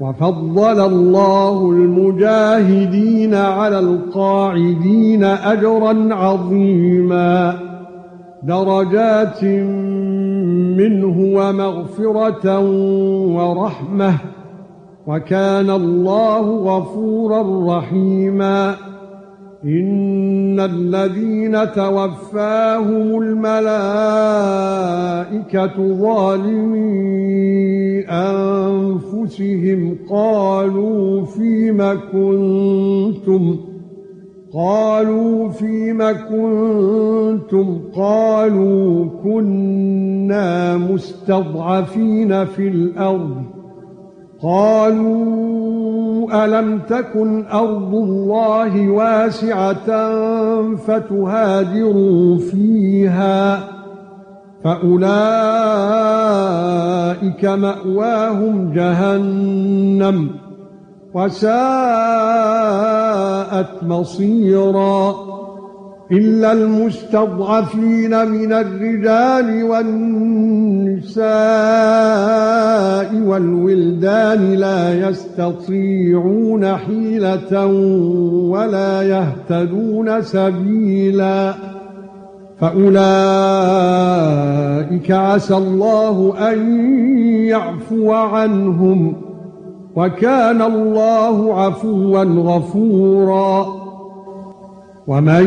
وفضل الله المجاهدين على القاعدين أجرا عظيما. درجات منه ومغفرة ورحمة. وكان الله غفورا رحيما. ان الذين توفاهم الملائكه ظالمي انفسهم قالوا فيما كنتم قالوا فيما كنتم قالوا كنا مستضعفين في الأرض قالوا ألم تكن أرض الله واسعة فتهاجروا فيها فأولئك مأواهم جهنم وساءت مصيرا إلا المستضعفين من الرجال والنساء والولدان لا يستطيعون حيلة ولا يهتدون سبيلا. فأولئك عسى الله أن يعفو عنهم وكان الله عفوا غفورا. ومن